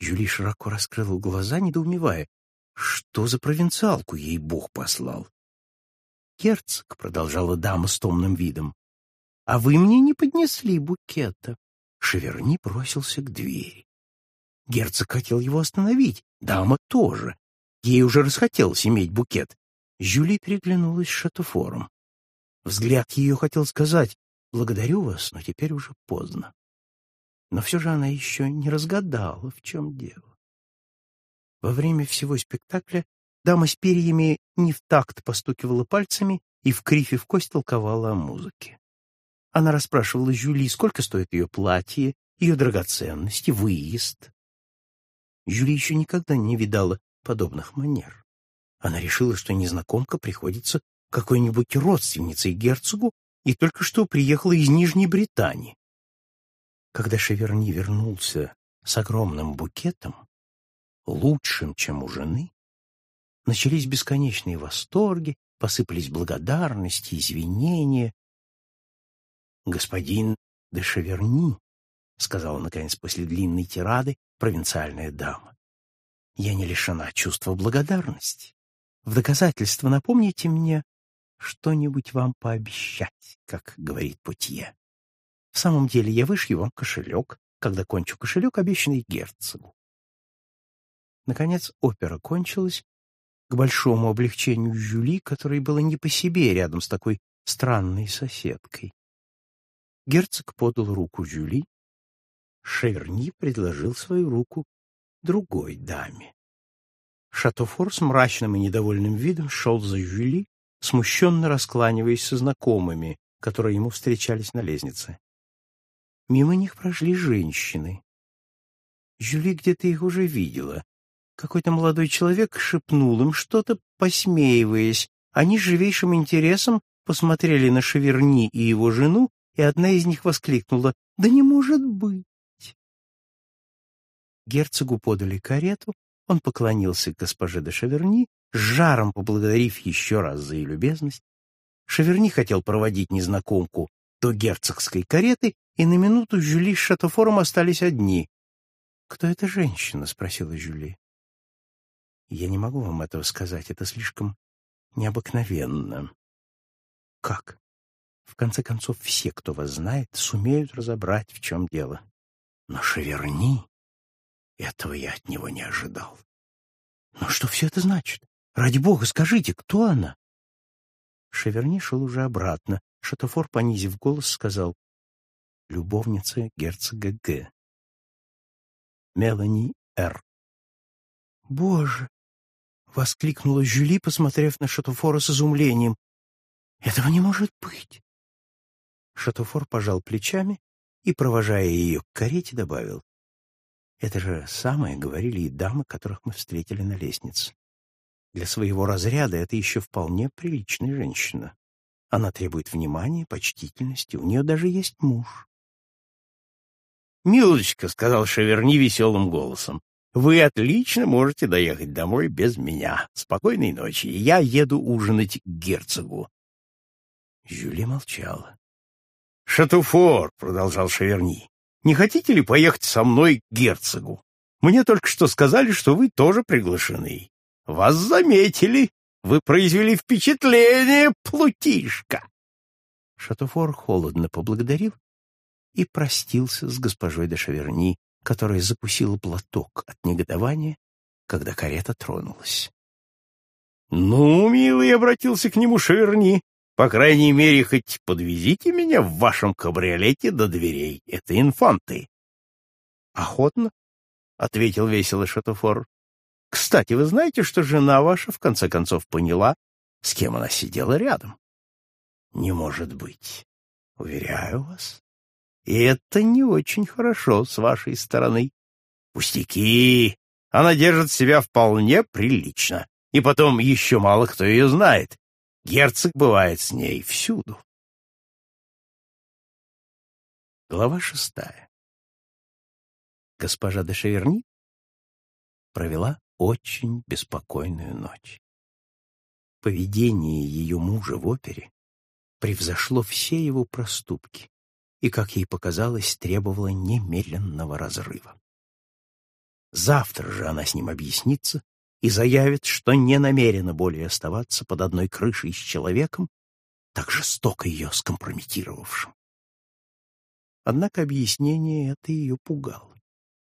Жюли широко раскрыла глаза, недоумевая, что за провинциалку ей Бог послал. «Герцог», — продолжала дама с томным видом, — «а вы мне не поднесли букета». Шеверни бросился к двери. Герцог хотел его остановить, дама тоже. Ей уже расхотелось иметь букет. Жюли переглянулась с Шатуфором. Взгляд ее хотел сказать «Благодарю вас, но теперь уже поздно». Но все же она еще не разгадала, в чем дело. Во время всего спектакля дама с перьями не в такт постукивала пальцами и в крифе в кость толковала о музыке. Она расспрашивала Жюли, сколько стоит ее платье, ее драгоценности, выезд. Жюли еще никогда не видала подобных манер. Она решила, что незнакомка приходится какой-нибудь родственницей герцогу и только что приехала из Нижней Британии. Когда Шеверни вернулся с огромным букетом, лучшим, чем у жены, начались бесконечные восторги, посыпались благодарности, извинения. «Господин де Шеверни», — сказала, наконец, после длинной тирады провинциальная дама, — «я не лишена чувства благодарности. В доказательство напомните мне что-нибудь вам пообещать, как говорит Путье. В самом деле я вышью вам кошелек, когда кончу кошелек, обещанный герцогу. Наконец опера кончилась, к большому облегчению Жюли, которой было не по себе рядом с такой странной соседкой. Герцог подал руку Жюли, Шеверни предложил свою руку другой даме. Шатофор с мрачным и недовольным видом шел за Жюли, смущенно раскланиваясь со знакомыми, которые ему встречались на лестнице. Мимо них прошли женщины. Жюли где-то их уже видела. Какой-то молодой человек шепнул им что-то, посмеиваясь. Они с живейшим интересом посмотрели на Шеверни и его жену, и одна из них воскликнула «Да не может быть!». Герцогу подали карету, он поклонился госпоже де Шеверни, с жаром поблагодарив еще раз за ее любезность. Шеверни хотел проводить незнакомку до герцогской кареты, и на минуту Жюли с Шатофором остались одни. «Кто эта женщина?» — спросила Жюли. «Я не могу вам этого сказать, это слишком необыкновенно». «Как?» В конце концов, все, кто вас знает, сумеют разобрать, в чем дело. Но Шеверни... Этого я от него не ожидал. Но что все это значит? Ради бога, скажите, кто она? Шеверни шел уже обратно. Шатофор, понизив голос, сказал любовница герцога Г. Мелани Р. «Боже!» — воскликнула Жюли, посмотрев на Шатофора с изумлением. «Этого не может быть!» Шатофор пожал плечами и, провожая ее к карете, добавил. «Это же самое говорили и дамы, которых мы встретили на лестнице. Для своего разряда это еще вполне приличная женщина. Она требует внимания, почтительности, у нее даже есть муж. «Милочка», — сказал Шеверни веселым голосом, — «вы отлично можете доехать домой без меня. Спокойной ночи. Я еду ужинать к герцогу». Жюли молчала. «Шатуфор», — продолжал Шеверни, — «не хотите ли поехать со мной к герцогу? Мне только что сказали, что вы тоже приглашены. Вас заметили. Вы произвели впечатление, плутишка». Шатуфор холодно поблагодарил и простился с госпожой де Шаверни, которая закусила платок от негодования, когда карета тронулась. «Ну, милый», — обратился к нему Шаверни, — «по крайней мере, хоть подвезите меня в вашем кабриолете до дверей. Это инфанты». «Охотно», — ответил весело Шатофор. «Кстати, вы знаете, что жена ваша в конце концов поняла, с кем она сидела рядом?» «Не может быть. Уверяю вас, и это не очень хорошо с вашей стороны. Пустяки! Она держит себя вполне прилично. И потом еще мало кто ее знает. Герцог бывает с ней всюду. Глава шестая. Госпожа де Шеверни провела очень беспокойную ночь. Поведение ее мужа в опере превзошло все его проступки и, как ей показалось, требовала немедленного разрыва. Завтра же она с ним объяснится и заявит, что не намерена более оставаться под одной крышей с человеком, так жестоко ее скомпрометировавшим. Однако объяснение это ее пугало.